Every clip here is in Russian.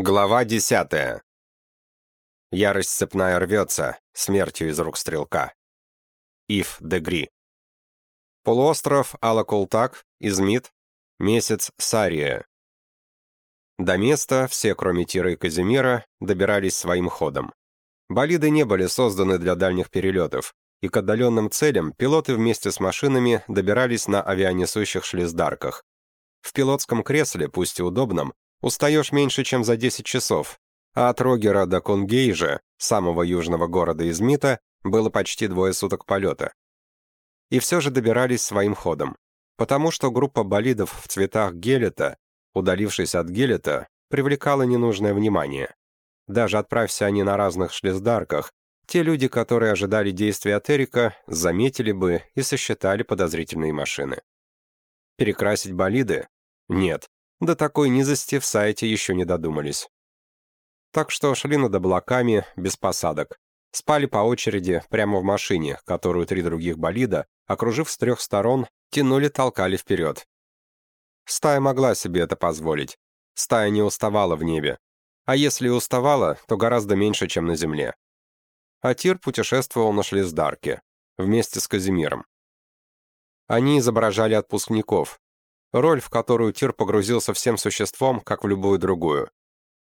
Глава десятая. Ярость цепная рвется, смертью из рук стрелка. Ив Дегри. Полуостров Алакултак, Измит, месяц Сария. До места все, кроме Тира и Казимира, добирались своим ходом. Болиды не были созданы для дальних перелетов, и к отдаленным целям пилоты вместе с машинами добирались на авианесущих шлиздарках. В пилотском кресле, пусть и удобном, устаешь меньше, чем за 10 часов, а от Рогера до Кунгейжа, самого южного города Измита, было почти двое суток полета. И все же добирались своим ходом, потому что группа болидов в цветах гелета, удалившись от гелета, привлекала ненужное внимание. Даже отправься они на разных шлездарках, те люди, которые ожидали действия от Эрика, заметили бы и сосчитали подозрительные машины. Перекрасить болиды? Нет, до такой низости в сайте еще не додумались. Так что шли над облаками, без посадок. Спали по очереди, прямо в машине, которую три других болида, окружив с трех сторон, тянули-толкали вперед. Стая могла себе это позволить. Стая не уставала в небе. А если и уставала, то гораздо меньше, чем на земле. А Тир путешествовал на шлиздарке, вместе с Казимиром. Они изображали отпускников, роль, в которую Тир погрузился всем существом, как в любую другую.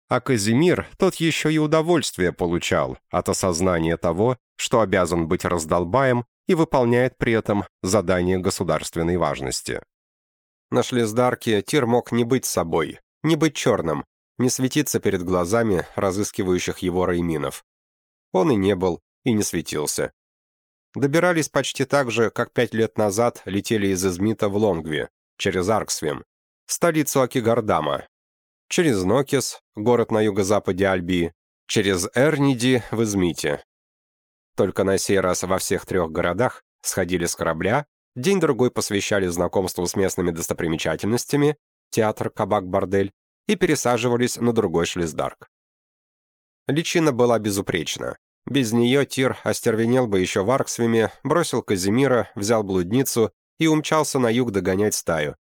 А Казимир, тот еще и удовольствие получал от осознания того, что обязан быть раздолбаем и выполняет при этом задание государственной важности. На шлездарке Тир мог не быть собой, не быть черным, не светиться перед глазами разыскивающих его рейминов. Он и не был, и не светился. Добирались почти так же, как пять лет назад летели из Измита в Лонгви, через Арксвим, столицу Акигардама, через Нокис, город на юго-западе Альбии, через Эрниди в Измите. Только на сей раз во всех трех городах сходили с корабля, день-другой посвящали знакомству с местными достопримечательностями, театр, кабак, бордель, и пересаживались на другой шлиздарк. Личина была безупречна. Без нее Тир остервенел бы еще в Арксвиме, бросил Казимира, взял блудницу и умчался на юг догонять стаю.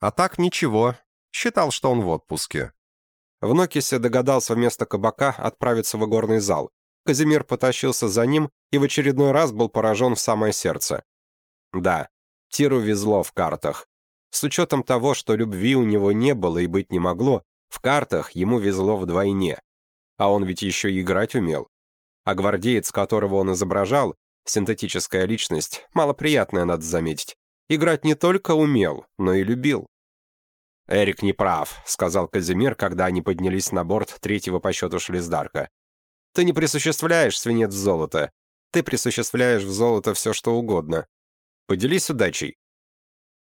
А так ничего, считал, что он в отпуске. В Нокисе догадался вместо кабака отправиться в игорный зал. Казимир потащился за ним и в очередной раз был поражен в самое сердце. Да, Тиру везло в картах. С учетом того, что любви у него не было и быть не могло, в картах ему везло вдвойне. А он ведь еще и играть умел. А гвардеец, которого он изображал, синтетическая личность, малоприятная, надо заметить, Играть не только умел, но и любил. «Эрик не прав», — сказал Казимир, когда они поднялись на борт третьего по счету шлиздарка. «Ты не присуществляешь свинец в золото. Ты присуществляешь в золото все, что угодно. Поделись удачей».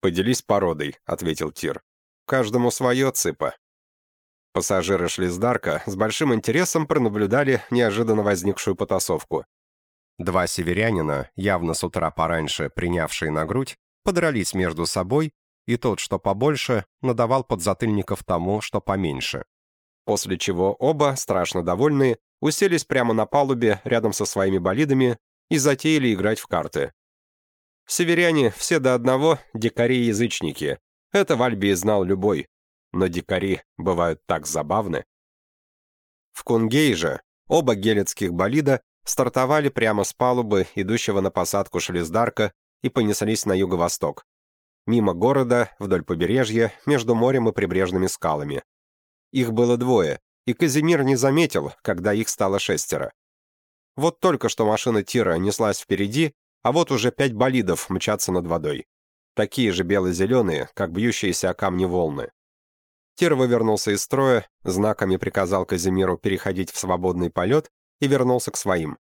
«Поделись породой», — ответил Тир. «Каждому свое, цыпа». Пассажиры шлиздарка с большим интересом пронаблюдали неожиданно возникшую потасовку. Два северянина, явно с утра пораньше принявшие на грудь, подрались между собой, и тот, что побольше, надавал подзатыльников тому, что поменьше. После чего оба, страшно довольные, уселись прямо на палубе рядом со своими болидами и затеяли играть в карты. Северяне все до одного дикари-язычники. Это в Альбии знал любой. Но дикари бывают так забавны. В Кунгейже оба гелецких болида стартовали прямо с палубы, идущего на посадку шлиздарка, и понеслись на юго-восток. Мимо города, вдоль побережья, между морем и прибрежными скалами. Их было двое, и Казимир не заметил, когда их стало шестеро. Вот только что машина Тира неслась впереди, а вот уже пять болидов мчатся над водой. Такие же бело-зеленые, как бьющиеся о камни волны. Тир вывернулся из строя, знаками приказал Казимиру переходить в свободный полет и вернулся к своим.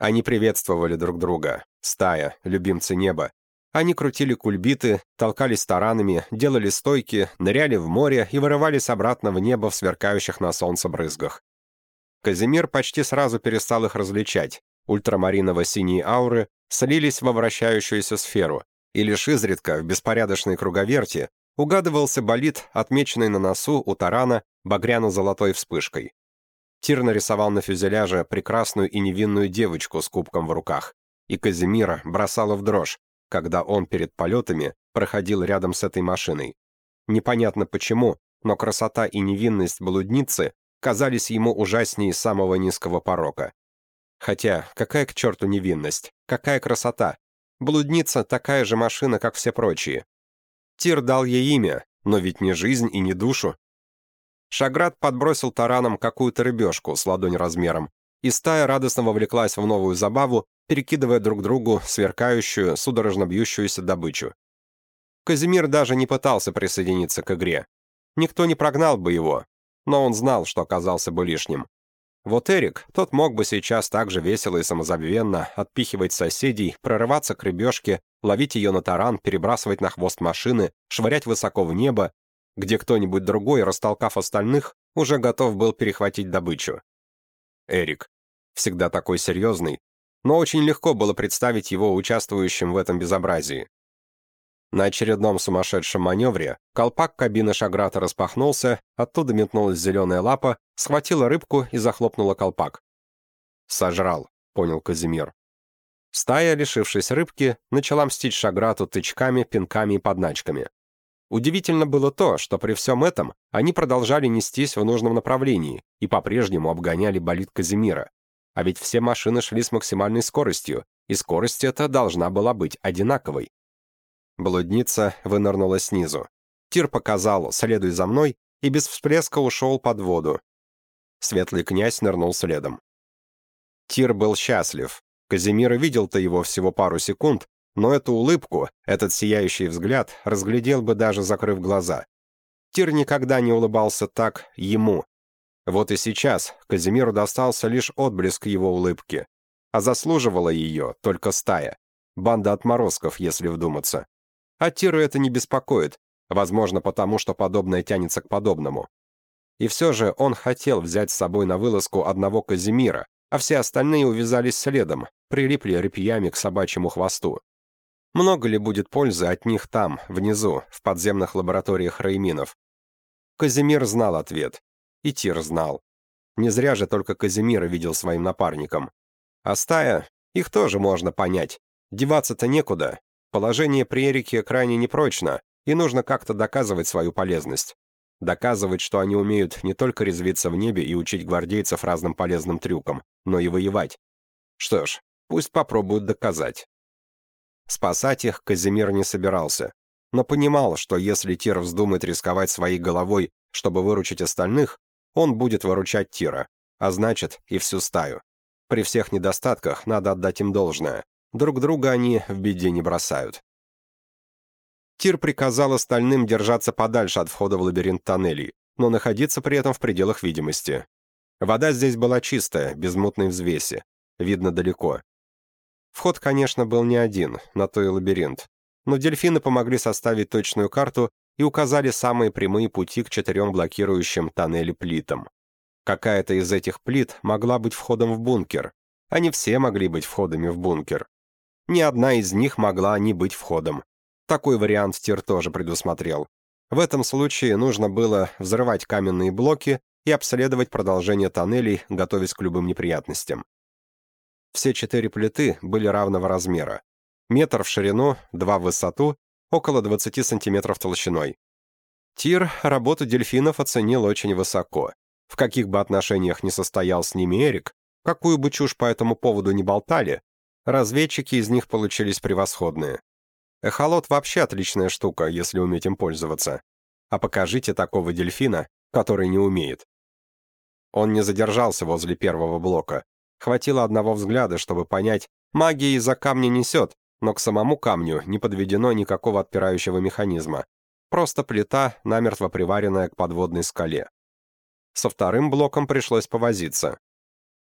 Они приветствовали друг друга. Стая, любимцы неба. Они крутили кульбиты, толкались таранами, делали стойки, ныряли в море и вырывались обратно в небо в сверкающих на солнце брызгах. Казимир почти сразу перестал их различать. Ультрамариново-синие ауры слились во вращающуюся сферу, и лишь изредка в беспорядочной круговерти угадывался болид, отмеченный на носу у тарана багряно-золотой вспышкой. Тир нарисовал на фюзеляже прекрасную и невинную девочку с кубком в руках, и Казимира бросала в дрожь, когда он перед полетами проходил рядом с этой машиной. Непонятно почему, но красота и невинность блудницы казались ему ужаснее самого низкого порока. Хотя, какая к черту невинность, какая красота. Блудница такая же машина, как все прочие. Тир дал ей имя, но ведь не жизнь и не душу. Шаград подбросил тараном какую-то рыбешку с ладонь размером, и стая радостно вовлеклась в новую забаву, перекидывая друг другу сверкающую, судорожно бьющуюся добычу. Казимир даже не пытался присоединиться к игре. Никто не прогнал бы его, но он знал, что оказался бы лишним. Вот Эрик, тот мог бы сейчас так же весело и самозабвенно отпихивать соседей, прорываться к рыбешке, ловить ее на таран, перебрасывать на хвост машины, швырять высоко в небо, где кто-нибудь другой, растолкав остальных, уже готов был перехватить добычу. Эрик. Всегда такой серьезный, но очень легко было представить его участвующим в этом безобразии. На очередном сумасшедшем маневре колпак кабины Шаграта распахнулся, оттуда метнулась зеленая лапа, схватила рыбку и захлопнула колпак. «Сожрал», — понял Казимир. Стая, лишившись рыбки, начала мстить Шаграту тычками, пинками и подначками. Удивительно было то, что при всем этом они продолжали нестись в нужном направлении и по-прежнему обгоняли болид Казимира. А ведь все машины шли с максимальной скоростью, и скорость эта должна была быть одинаковой. Блудница вынырнула снизу. Тир показал «следуй за мной» и без всплеска ушел под воду. Светлый князь нырнул следом. Тир был счастлив. Казимир видел-то его всего пару секунд, но эту улыбку, этот сияющий взгляд разглядел бы даже закрыв глаза. Тир никогда не улыбался так ему. Вот и сейчас Казимиру достался лишь отблеск его улыбки. А заслуживала ее только стая. Банда отморозков, если вдуматься. А Тиру это не беспокоит, возможно, потому что подобное тянется к подобному. И все же он хотел взять с собой на вылазку одного Казимира, а все остальные увязались следом, прилипли репьями к собачьему хвосту. Много ли будет пользы от них там, внизу, в подземных лабораториях Рейминов? Казимир знал ответ. И Тир знал. Не зря же только Казимира видел своим напарником. А стая, их тоже можно понять. Деваться-то некуда. Положение при Эрике крайне непрочно, и нужно как-то доказывать свою полезность. Доказывать, что они умеют не только резвиться в небе и учить гвардейцев разным полезным трюкам, но и воевать. Что ж, пусть попробуют доказать. Спасать их Казимир не собирался, но понимал, что если Тир вздумает рисковать своей головой, чтобы выручить остальных, он будет выручать Тира, а значит и всю стаю. При всех недостатках надо отдать им должное. Друг друга они в беде не бросают. Тир приказал остальным держаться подальше от входа в лабиринт тоннелей, но находиться при этом в пределах видимости. Вода здесь была чистая, без мутной взвеси. Видно далеко. Вход, конечно, был не один, на то и лабиринт. Но дельфины помогли составить точную карту и указали самые прямые пути к четырем блокирующим тоннели плитам. Какая-то из этих плит могла быть входом в бункер. Они все могли быть входами в бункер. Ни одна из них могла не быть входом. Такой вариант Тир тоже предусмотрел. В этом случае нужно было взрывать каменные блоки и обследовать продолжение тоннелей, готовясь к любым неприятностям. Все четыре плиты были равного размера. Метр в ширину, два в высоту, около 20 сантиметров толщиной. Тир работу дельфинов оценил очень высоко. В каких бы отношениях ни состоял с ними Эрик, какую бы чушь по этому поводу не болтали, разведчики из них получились превосходные. Эхолот вообще отличная штука, если уметь им пользоваться. А покажите такого дельфина, который не умеет. Он не задержался возле первого блока, Хватило одного взгляда, чтобы понять, магия из-за камня несет, но к самому камню не подведено никакого отпирающего механизма. Просто плита, намертво приваренная к подводной скале. Со вторым блоком пришлось повозиться.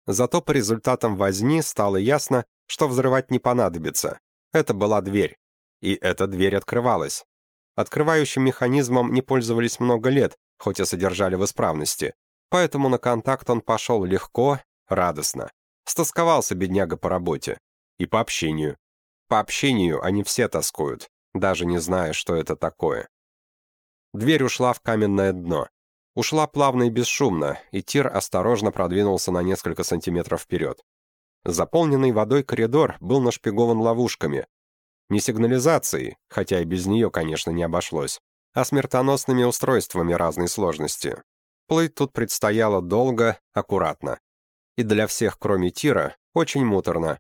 Зато по результатам возни стало ясно, что взрывать не понадобится. Это была дверь. И эта дверь открывалась. Открывающим механизмом не пользовались много лет, хоть и содержали в исправности. Поэтому на контакт он пошел легко, радостно. Стосковался бедняга по работе. И по общению. По общению они все тоскуют, даже не зная, что это такое. Дверь ушла в каменное дно. Ушла плавно и бесшумно, и Тир осторожно продвинулся на несколько сантиметров вперед. Заполненный водой коридор был нашпигован ловушками. Не сигнализацией, хотя и без нее, конечно, не обошлось, а смертоносными устройствами разной сложности. Плыть тут предстояло долго, аккуратно. И для всех, кроме Тира, очень муторно.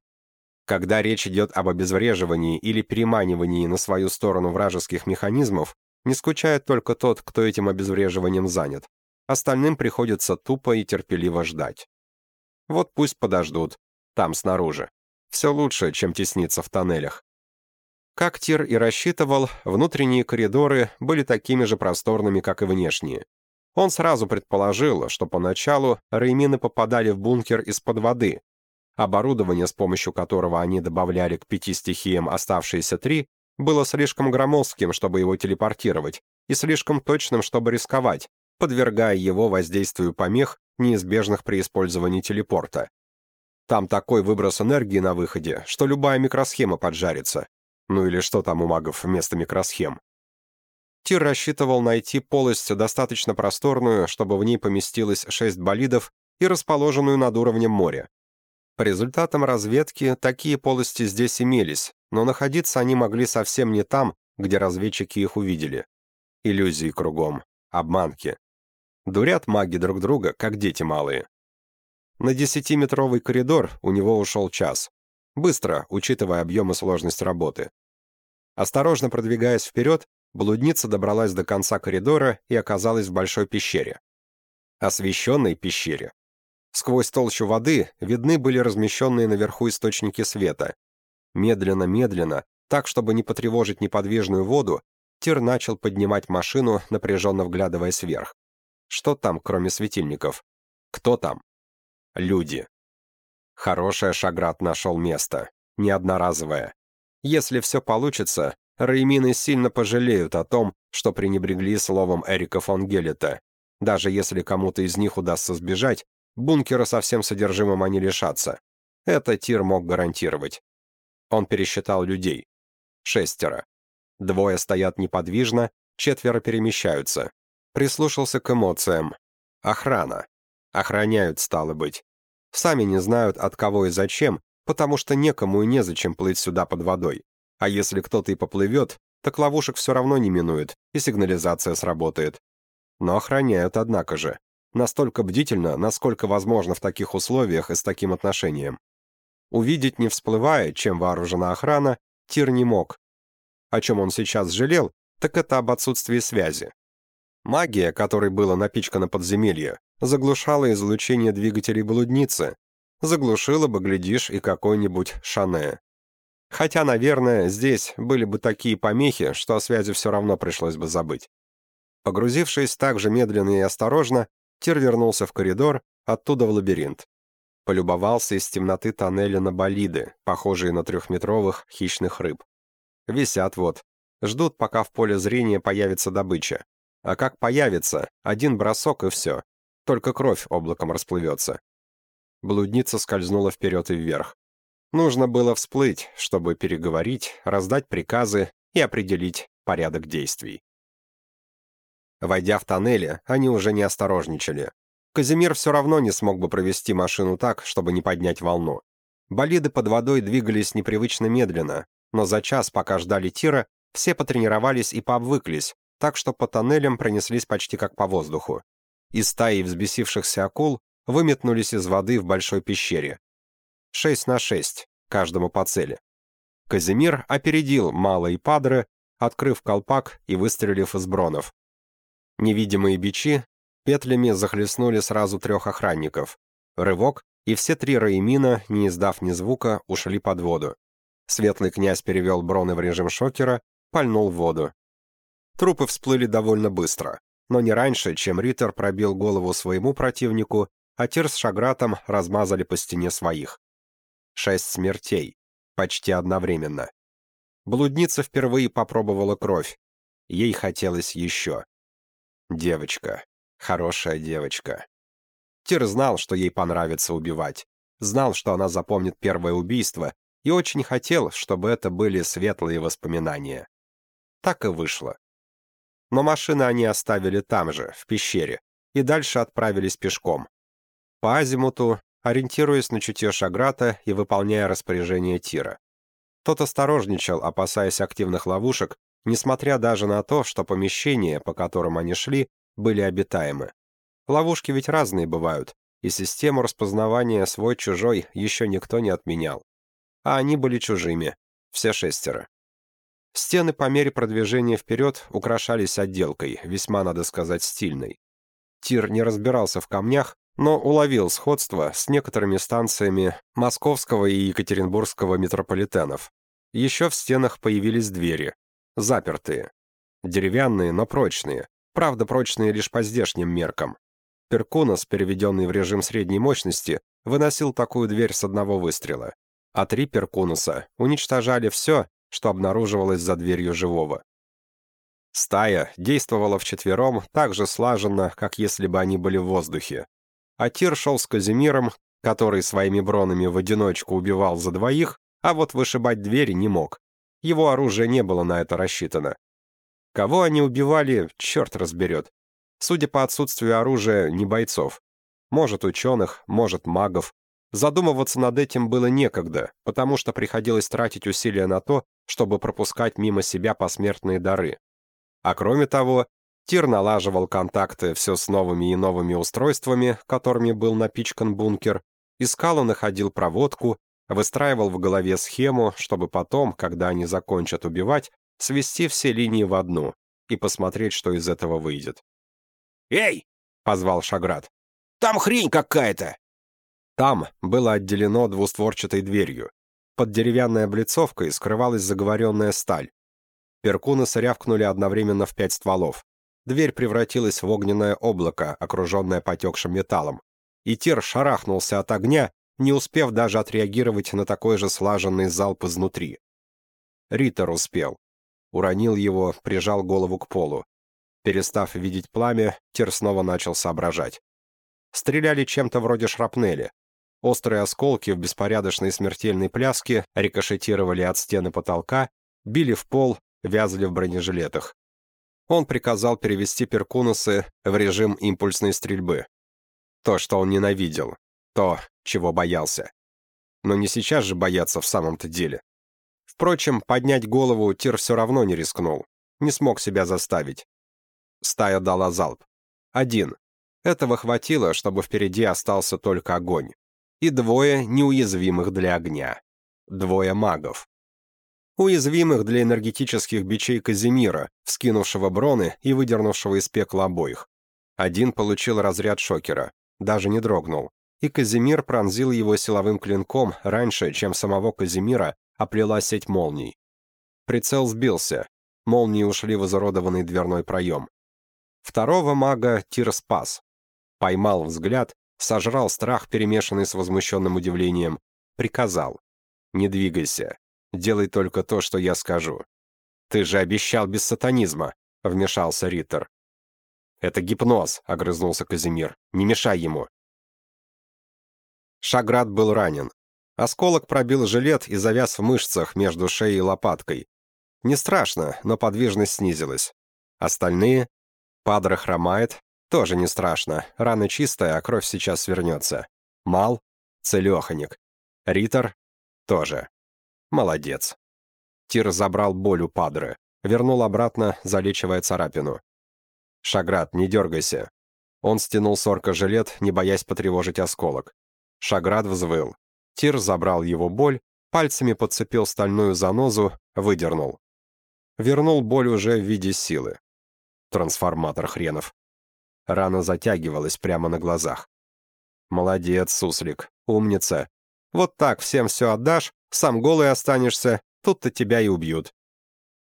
Когда речь идет об обезвреживании или переманивании на свою сторону вражеских механизмов, не скучает только тот, кто этим обезвреживанием занят. Остальным приходится тупо и терпеливо ждать. Вот пусть подождут, там снаружи. Все лучше, чем тесниться в тоннелях. Как Тир и рассчитывал, внутренние коридоры были такими же просторными, как и внешние. Он сразу предположил, что поначалу реймины попадали в бункер из-под воды. Оборудование, с помощью которого они добавляли к пяти стихиям оставшиеся три, было слишком громоздким, чтобы его телепортировать, и слишком точным, чтобы рисковать, подвергая его воздействию помех, неизбежных при использовании телепорта. Там такой выброс энергии на выходе, что любая микросхема поджарится. Ну или что там у магов вместо микросхем. Тир рассчитывал найти полость достаточно просторную, чтобы в ней поместилось шесть болидов и расположенную над уровнем моря. По результатам разведки, такие полости здесь имелись, но находиться они могли совсем не там, где разведчики их увидели. Иллюзии кругом, обманки. Дурят маги друг друга, как дети малые. На десятиметровый коридор у него ушел час. Быстро, учитывая объем и сложность работы. Осторожно продвигаясь вперед, блудница добралась до конца коридора и оказалась в большой пещере. Освещенной пещере. Сквозь толщу воды видны были размещенные наверху источники света, Медленно-медленно, так, чтобы не потревожить неподвижную воду, Тир начал поднимать машину, напряженно вглядываясь вверх. Что там, кроме светильников? Кто там? Люди. Хорошая Шаград нашел место. Не одноразовое. Если все получится, Реймины сильно пожалеют о том, что пренебрегли словом Эрика фон Геллета. Даже если кому-то из них удастся сбежать, бункера со всем содержимым они лишатся. Это Тир мог гарантировать. Он пересчитал людей. Шестеро. Двое стоят неподвижно, четверо перемещаются. Прислушался к эмоциям. Охрана. Охраняют, стало быть. Сами не знают, от кого и зачем, потому что некому и незачем плыть сюда под водой. А если кто-то и поплывет, так ловушек все равно не минует, и сигнализация сработает. Но охраняют, однако же. Настолько бдительно, насколько возможно в таких условиях и с таким отношением. Увидеть, не всплывая, чем вооружена охрана, Тир не мог. О чем он сейчас жалел, так это об отсутствии связи. Магия, которой было напичкано подземелье, заглушала излучение двигателей блудницы, заглушила бы, глядишь, и какой-нибудь Шане. Хотя, наверное, здесь были бы такие помехи, что о связи все равно пришлось бы забыть. Погрузившись так же медленно и осторожно, Тир вернулся в коридор, оттуда в лабиринт полюбовался из темноты тоннеля на болиды, похожие на трехметровых хищных рыб. Висят вот, ждут, пока в поле зрения появится добыча. А как появится, один бросок и все. Только кровь облаком расплывется. Блудница скользнула вперед и вверх. Нужно было всплыть, чтобы переговорить, раздать приказы и определить порядок действий. Войдя в тоннели, они уже не осторожничали. Казимир все равно не смог бы провести машину так, чтобы не поднять волну. Болиды под водой двигались непривычно медленно, но за час, пока ждали тира, все потренировались и пообвыклись, так что по тоннелям пронеслись почти как по воздуху. Из стаи взбесившихся акул выметнулись из воды в большой пещере. Шесть на шесть, каждому по цели. Казимир опередил Мало и Падре, открыв колпак и выстрелив из бронов. Невидимые бичи Петлями захлестнули сразу трех охранников. Рывок, и все три Раимина, не издав ни звука, ушли под воду. Светлый князь перевел броны в режим шокера, пальнул в воду. Трупы всплыли довольно быстро, но не раньше, чем Риттер пробил голову своему противнику, а Тир с Шагратом размазали по стене своих. Шесть смертей. Почти одновременно. Блудница впервые попробовала кровь. Ей хотелось еще. Девочка. Хорошая девочка. Тир знал, что ей понравится убивать. Знал, что она запомнит первое убийство, и очень хотел, чтобы это были светлые воспоминания. Так и вышло. Но машины они оставили там же, в пещере, и дальше отправились пешком. По азимуту, ориентируясь на чутье Шаграта и выполняя распоряжение Тира. Тот осторожничал, опасаясь активных ловушек, несмотря даже на то, что помещения, по которым они шли, были обитаемы. Ловушки ведь разные бывают, и систему распознавания свой-чужой еще никто не отменял. А они были чужими, все шестеро. Стены по мере продвижения вперед украшались отделкой, весьма, надо сказать, стильной. Тир не разбирался в камнях, но уловил сходство с некоторыми станциями Московского и Екатеринбургского метрополитенов. Еще в стенах появились двери, запертые. Деревянные, но прочные, правда прочные лишь по здешним меркам. Перкунос, переведенный в режим средней мощности, выносил такую дверь с одного выстрела, а три Перкунуса уничтожали все, что обнаруживалось за дверью живого. Стая действовала вчетвером так же слаженно, как если бы они были в воздухе. А Тир шел с Казимиром, который своими бронами в одиночку убивал за двоих, а вот вышибать двери не мог. Его оружие не было на это рассчитано. Кого они убивали, черт разберет. Судя по отсутствию оружия, не бойцов. Может, ученых, может, магов. Задумываться над этим было некогда, потому что приходилось тратить усилия на то, чтобы пропускать мимо себя посмертные дары. А кроме того, Тир налаживал контакты все с новыми и новыми устройствами, которыми был напичкан бункер, искал и находил проводку, выстраивал в голове схему, чтобы потом, когда они закончат убивать, свести все линии в одну и посмотреть, что из этого выйдет. «Эй!» — позвал Шаград. «Там хрень какая-то!» Там было отделено двустворчатой дверью. Под деревянной облицовкой скрывалась заговоренная сталь. Перкуны рявкнули одновременно в пять стволов. Дверь превратилась в огненное облако, окруженное потекшим металлом. И Тир шарахнулся от огня, не успев даже отреагировать на такой же слаженный залп изнутри. Риттер успел. Уронил его, прижал голову к полу. Перестав видеть пламя, Тир снова начал соображать. Стреляли чем-то вроде шрапнели. Острые осколки в беспорядочной смертельной пляске рикошетировали от стены потолка, били в пол, вязли в бронежилетах. Он приказал перевести перкунусы в режим импульсной стрельбы. То, что он ненавидел. То, чего боялся. Но не сейчас же бояться в самом-то деле. Впрочем, поднять голову Тир все равно не рискнул. Не смог себя заставить. Стая дала залп. Один. Этого хватило, чтобы впереди остался только огонь и двое неуязвимых для огня. Двое магов. Уязвимых для энергетических бичей Казимира, вскинувшего броны и выдернувшего из пекла обоих. Один получил разряд шокера, даже не дрогнул, и Казимир пронзил его силовым клинком раньше, чем самого Казимира оплела сеть молний. Прицел сбился, молнии ушли в изуродованный дверной проем. Второго мага Тир спас. Поймал взгляд сожрал страх, перемешанный с возмущенным удивлением, приказал. «Не двигайся. Делай только то, что я скажу». «Ты же обещал без сатанизма», — вмешался Риттер. «Это гипноз», — огрызнулся Казимир. «Не мешай ему». Шаград был ранен. Осколок пробил жилет и завяз в мышцах между шеей и лопаткой. Не страшно, но подвижность снизилась. Остальные? Падра хромает, тоже не страшно. Рана чистая, а кровь сейчас свернется. Мал — целеханик. Ритор — тоже. Молодец. Тир забрал боль у Падры. Вернул обратно, залечивая царапину. «Шаград, не дергайся». Он стянул с орка жилет, не боясь потревожить осколок. Шаград взвыл. Тир забрал его боль, пальцами подцепил стальную занозу, выдернул. Вернул боль уже в виде силы. Трансформатор хренов. Рана затягивалась прямо на глазах. «Молодец, суслик, умница. Вот так всем все отдашь, сам голый останешься, тут-то тебя и убьют».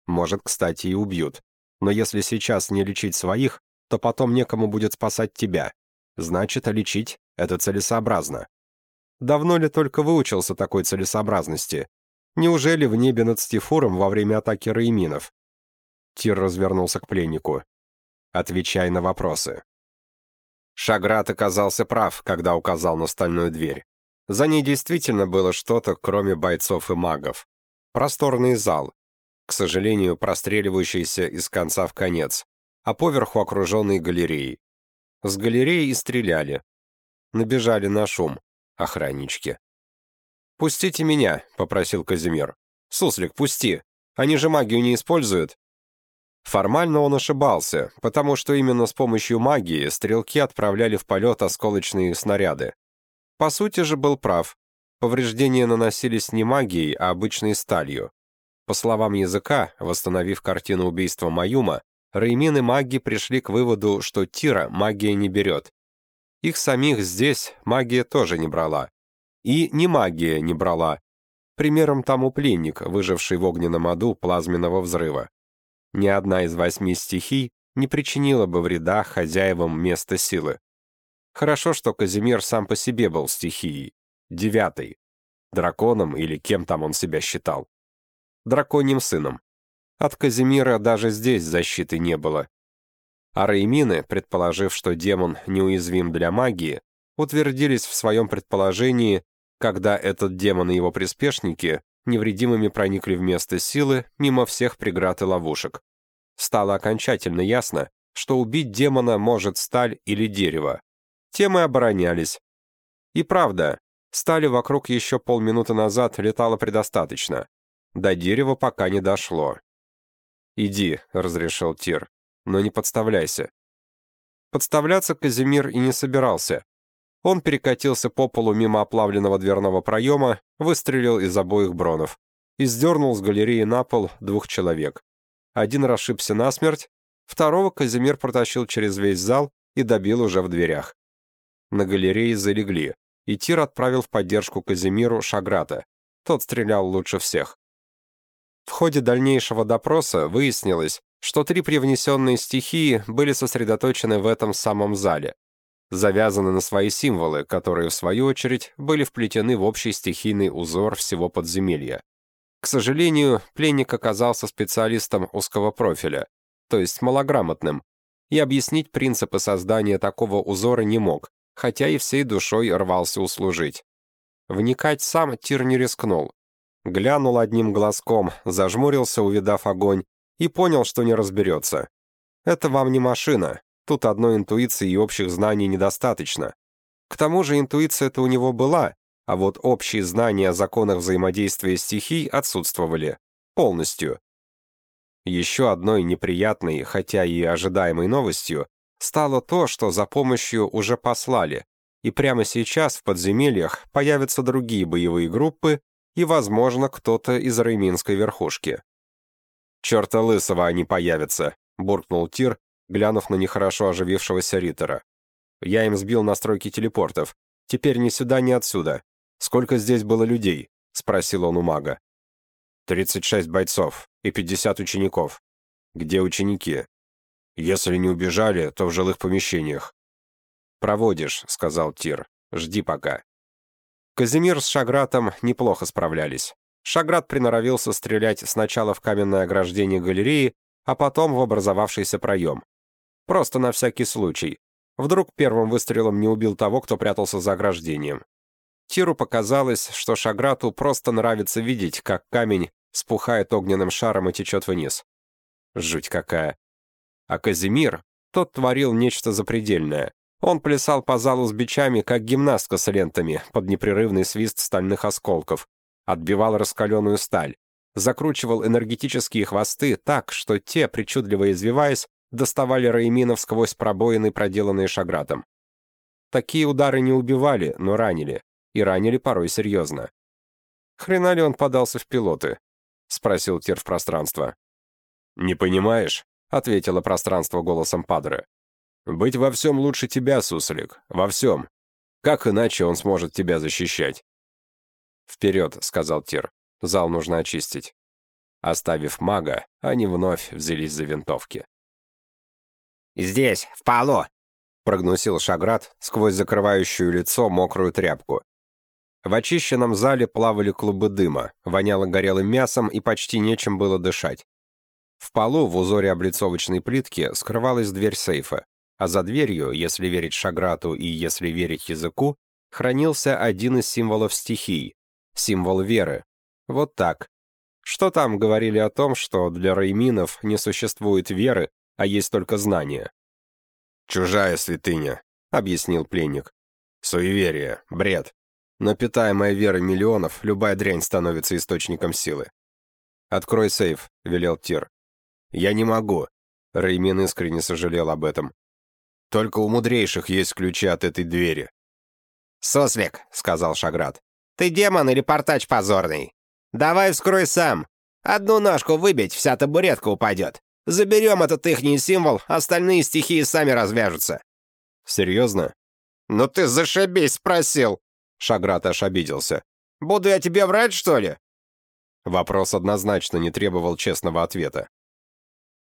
Может, кстати, и убьют. Но если сейчас не лечить своих, то потом некому будет спасать тебя. Значит, лечить — это целесообразно. Давно ли только выучился такой целесообразности? Неужели в небе над Стифуром во время атаки Раиминов? Тир развернулся к пленнику. Отвечай на вопросы». Шаграт оказался прав, когда указал на стальную дверь. За ней действительно было что-то, кроме бойцов и магов. Просторный зал, к сожалению, простреливающийся из конца в конец, а поверху окруженный галереей. С галереи и стреляли. Набежали на шум, охраннички. «Пустите меня», — попросил Казимир. «Суслик, пусти. Они же магию не используют». Формально он ошибался, потому что именно с помощью магии стрелки отправляли в полет осколочные снаряды. По сути же был прав. Повреждения наносились не магией, а обычной сталью. По словам языка, восстановив картину убийства Маюма, Реймин и маги пришли к выводу, что Тира магия не берет. Их самих здесь магия тоже не брала. И не магия не брала. Примером тому пленник, выживший в огненном аду плазменного взрыва. Ни одна из восьми стихий не причинила бы вреда хозяевам места силы. Хорошо, что Казимир сам по себе был стихией. Девятый. Драконом или кем там он себя считал. Драконьим сыном. От Казимира даже здесь защиты не было. А Реймины, предположив, что демон неуязвим для магии, утвердились в своем предположении, когда этот демон и его приспешники невредимыми проникли в место силы мимо всех преград и ловушек. Стало окончательно ясно, что убить демона может сталь или дерево. Тем и оборонялись. И правда, стали вокруг еще полминуты назад летало предостаточно. До дерева пока не дошло. «Иди», — разрешил Тир, — «но не подставляйся». Подставляться Казимир и не собирался. Он перекатился по полу мимо оплавленного дверного проема, выстрелил из обоих бронов и сдернул с галереи на пол двух человек. Один расшибся насмерть, второго Казимир протащил через весь зал и добил уже в дверях. На галерее залегли, и Тир отправил в поддержку Казимиру Шаграта. Тот стрелял лучше всех. В ходе дальнейшего допроса выяснилось, что три привнесенные стихии были сосредоточены в этом самом зале завязаны на свои символы, которые, в свою очередь, были вплетены в общий стихийный узор всего подземелья. К сожалению, пленник оказался специалистом узкого профиля, то есть малограмотным, и объяснить принципы создания такого узора не мог, хотя и всей душой рвался услужить. Вникать сам Тир не рискнул. Глянул одним глазком, зажмурился, увидав огонь, и понял, что не разберется. Это вам не машина, Тут одной интуиции и общих знаний недостаточно. К тому же интуиция-то у него была, а вот общие знания о законах взаимодействия стихий отсутствовали. Полностью. Еще одной неприятной, хотя и ожидаемой новостью, стало то, что за помощью уже послали, и прямо сейчас в подземельях появятся другие боевые группы и, возможно, кто-то из рейминской верхушки. «Черта лысого они появятся», — буркнул Тир, глянув на нехорошо оживившегося Риттера. «Я им сбил настройки телепортов. Теперь ни сюда, ни отсюда. Сколько здесь было людей?» — спросил он у мага. «Тридцать шесть бойцов и пятьдесят учеников. Где ученики?» «Если не убежали, то в жилых помещениях». «Проводишь», — сказал Тир. «Жди пока». Казимир с Шагратом неплохо справлялись. Шаграт приноровился стрелять сначала в каменное ограждение галереи, а потом в образовавшийся проем. Просто на всякий случай. Вдруг первым выстрелом не убил того, кто прятался за ограждением. Тиру показалось, что Шаграту просто нравится видеть, как камень спухает огненным шаром и течет вниз. Жуть какая. А Казимир, тот творил нечто запредельное. Он плясал по залу с бичами, как гимнастка с лентами, под непрерывный свист стальных осколков. Отбивал раскаленную сталь. Закручивал энергетические хвосты так, что те, причудливо извиваясь, доставали Рейминов сквозь пробоины, проделанные Шагратом. Такие удары не убивали, но ранили. И ранили порой серьезно. «Хрена ли он подался в пилоты?» — спросил Тир в пространство. «Не понимаешь?» — ответило пространство голосом Падре. «Быть во всем лучше тебя, Суслик, во всем. Как иначе он сможет тебя защищать?» «Вперед», — сказал Тир. «Зал нужно очистить». Оставив мага, они вновь взялись за винтовки. «Здесь, в полу!» — прогнусил Шаград сквозь закрывающую лицо мокрую тряпку. В очищенном зале плавали клубы дыма, воняло горелым мясом и почти нечем было дышать. В полу в узоре облицовочной плитки скрывалась дверь сейфа, а за дверью, если верить Шаграту и если верить языку, хранился один из символов стихий — символ веры. Вот так. Что там говорили о том, что для рейминов не существует веры, а есть только знания. «Чужая святыня», — объяснил пленник. «Суеверие, бред. Но питаемая верой миллионов, любая дрянь становится источником силы». «Открой сейф», — велел Тир. «Я не могу. Реймин искренне сожалел об этом. «Только у мудрейших есть ключи от этой двери». «Суслик», — сказал Шаград, — «ты демон или портач позорный? Давай вскрой сам. Одну ножку выбить, вся табуретка упадет. Заберем этот ихний символ, остальные стихии сами развяжутся». «Серьезно?» «Ну ты зашибись спросил!» Шаграт аж обиделся. «Буду я тебе врать, что ли?» Вопрос однозначно не требовал честного ответа.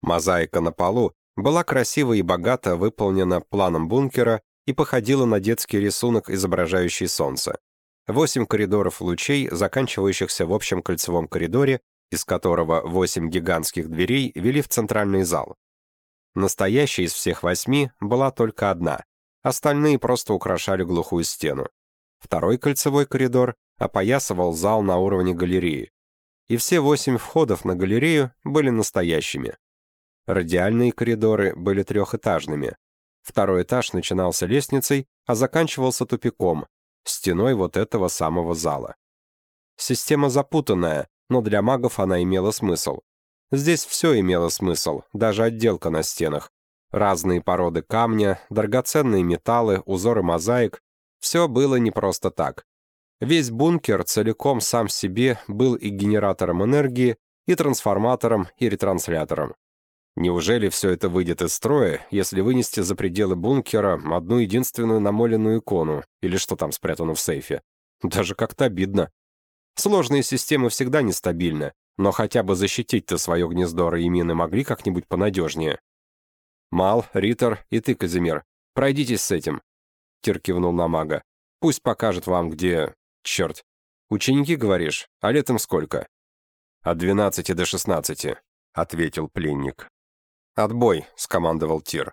Мозаика на полу была красиво и богато выполнена планом бункера и походила на детский рисунок, изображающий солнце. Восемь коридоров лучей, заканчивающихся в общем кольцевом коридоре, из которого восемь гигантских дверей вели в центральный зал. Настоящей из всех восьми была только одна, остальные просто украшали глухую стену. Второй кольцевой коридор опоясывал зал на уровне галереи, и все восемь входов на галерею были настоящими. Радиальные коридоры были трехэтажными. Второй этаж начинался лестницей, а заканчивался тупиком, стеной вот этого самого зала. Система запутанная, но для магов она имела смысл. Здесь все имело смысл, даже отделка на стенах. Разные породы камня, драгоценные металлы, узоры мозаик. Все было не просто так. Весь бункер целиком сам себе был и генератором энергии, и трансформатором, и ретранслятором. Неужели все это выйдет из строя, если вынести за пределы бункера одну единственную намоленную икону, или что там спрятано в сейфе? Даже как-то обидно. Сложные системы всегда нестабильны, но хотя бы защитить-то свое гнездо Раимины могли как-нибудь понадежнее. «Мал, Риттер и ты, Казимир, пройдитесь с этим», — Тир кивнул на мага. «Пусть покажет вам, где... Черт. Ученики, говоришь? А летом сколько?» «От двенадцати до шестнадцати», — ответил пленник. «Отбой», — скомандовал Тир.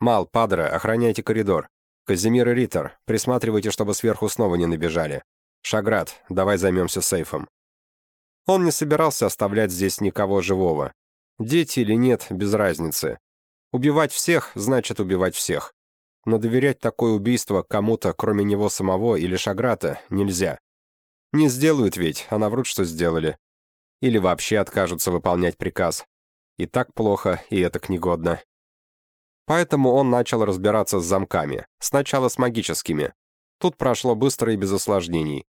«Мал, Падре, охраняйте коридор. Казимир и Риттер, присматривайте, чтобы сверху снова не набежали. Шаград, давай займемся сейфом». Он не собирался оставлять здесь никого живого. Дети или нет, без разницы. Убивать всех значит убивать всех. Но доверять такое убийство кому-то, кроме него самого или Шаграта, нельзя. Не сделают ведь, а наврут, что сделали. Или вообще откажутся выполнять приказ. И так плохо, и это негодно. Поэтому он начал разбираться с замками. Сначала с магическими. Тут прошло быстро и без осложнений.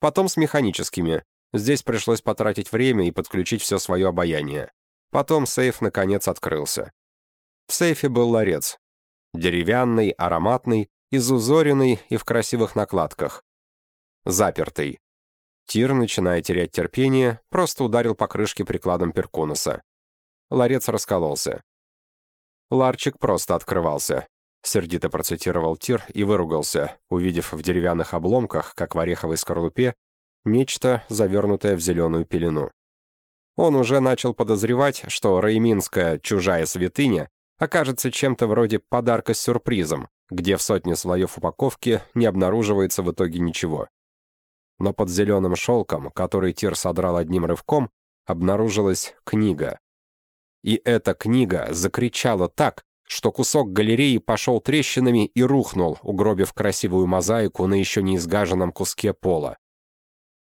Потом с механическими. Здесь пришлось потратить время и подключить все свое обаяние. Потом сейф наконец открылся. В сейфе был ларец. Деревянный, ароматный, изузоренный и в красивых накладках. Запертый. Тир, начиная терять терпение, просто ударил по крышке прикладом перкунуса. Ларец раскололся. Ларчик просто открывался. Сердито процитировал Тир и выругался, увидев в деревянных обломках, как в ореховой скорлупе, нечто, завернутое в зеленую пелену. Он уже начал подозревать, что Рейминская чужая святыня окажется чем-то вроде подарка с сюрпризом, где в сотне слоев упаковки не обнаруживается в итоге ничего. Но под зеленым шелком, который Тир содрал одним рывком, обнаружилась книга. И эта книга закричала так, что кусок галереи пошел трещинами и рухнул, угробив красивую мозаику на еще не изгаженном куске пола.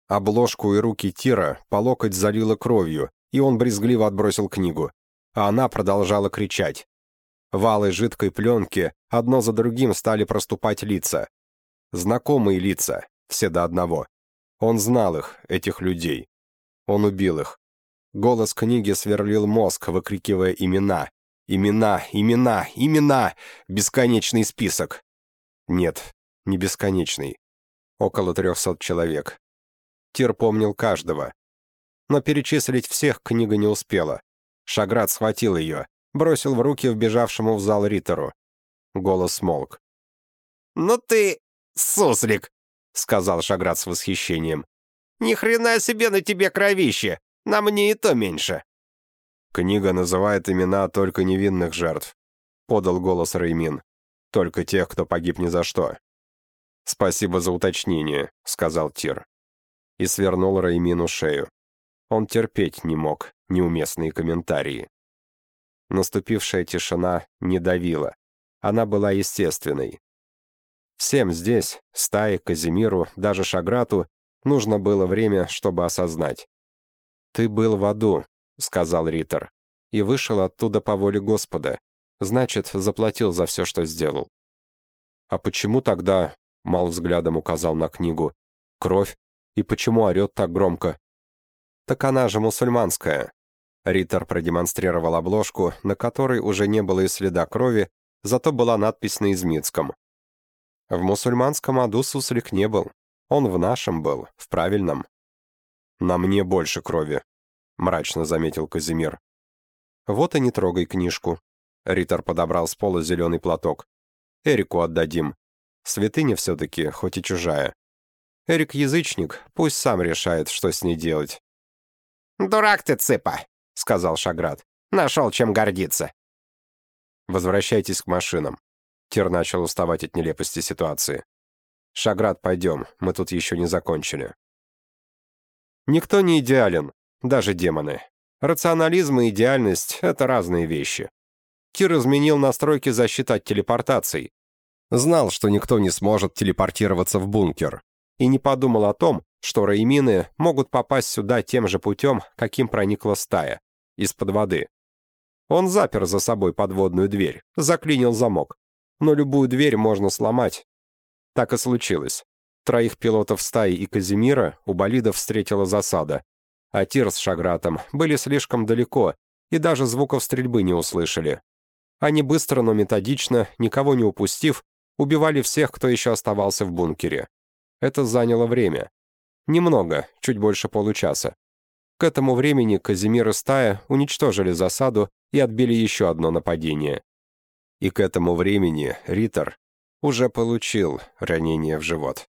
Обложку и руки Тира по локоть залило кровью, и он брезгливо отбросил книгу. А она продолжала кричать. Валы жидкой пленки одно за другим стали проступать лица. Знакомые лица, все до одного. Он знал их, этих людей. Он убил их. Голос книги сверлил мозг, выкрикивая имена. Имена, имена, имена! Бесконечный список. Нет, не бесконечный. Около трехсот человек. Тир помнил каждого. Но перечислить всех книга не успела. Шаград схватил ее, бросил в руки вбежавшему в зал Риттеру. Голос смолк. «Ну ты суслик!» — сказал Шаград с восхищением. «Ни хрена себе на тебе кровище! На мне и то меньше». «Книга называет имена только невинных жертв», — подал голос Реймин. «Только тех, кто погиб ни за что». «Спасибо за уточнение», — сказал Тир. И свернул Реймину шею. Он терпеть не мог неуместные комментарии. Наступившая тишина не давила. Она была естественной. Всем здесь, стае, Казимиру, даже Шаграту, нужно было время, чтобы осознать. «Ты был в аду», — сказал Риттер. и вышел оттуда по воле Господа. Значит, заплатил за все, что сделал. А почему тогда, Мал взглядом указал на книгу, кровь? И почему орет так громко? Так она же мусульманская. Риттер продемонстрировал обложку, на которой уже не было и следа крови, зато была надпись на измитском. В мусульманском аду суслик не был. Он в нашем был, в правильном. «На мне больше крови», — мрачно заметил Казимир. «Вот и не трогай книжку». Риттер подобрал с пола зеленый платок. «Эрику отдадим. Святыня все-таки, хоть и чужая. Эрик язычник, пусть сам решает, что с ней делать». «Дурак ты, цыпа», — сказал Шаград. «Нашел чем гордиться». «Возвращайтесь к машинам». Тир начал уставать от нелепости ситуации. «Шаград, пойдем, мы тут еще не закончили». Никто не идеален, даже демоны. Рационализм и идеальность — это разные вещи. Тир изменил настройки защиты от телепортаций. Знал, что никто не сможет телепортироваться в бункер. И не подумал о том, что реймины могут попасть сюда тем же путем, каким проникла стая, из-под воды. Он запер за собой подводную дверь, заклинил замок. Но любую дверь можно сломать. Так и случилось. Троих пилотов стаи и Казимира у болидов встретила засада, а Тир с Шагратом были слишком далеко и даже звуков стрельбы не услышали. Они быстро, но методично, никого не упустив, убивали всех, кто еще оставался в бункере. Это заняло время. Немного, чуть больше получаса. К этому времени Казимир и стая уничтожили засаду и отбили еще одно нападение. И к этому времени Риттер уже получил ранение в живот.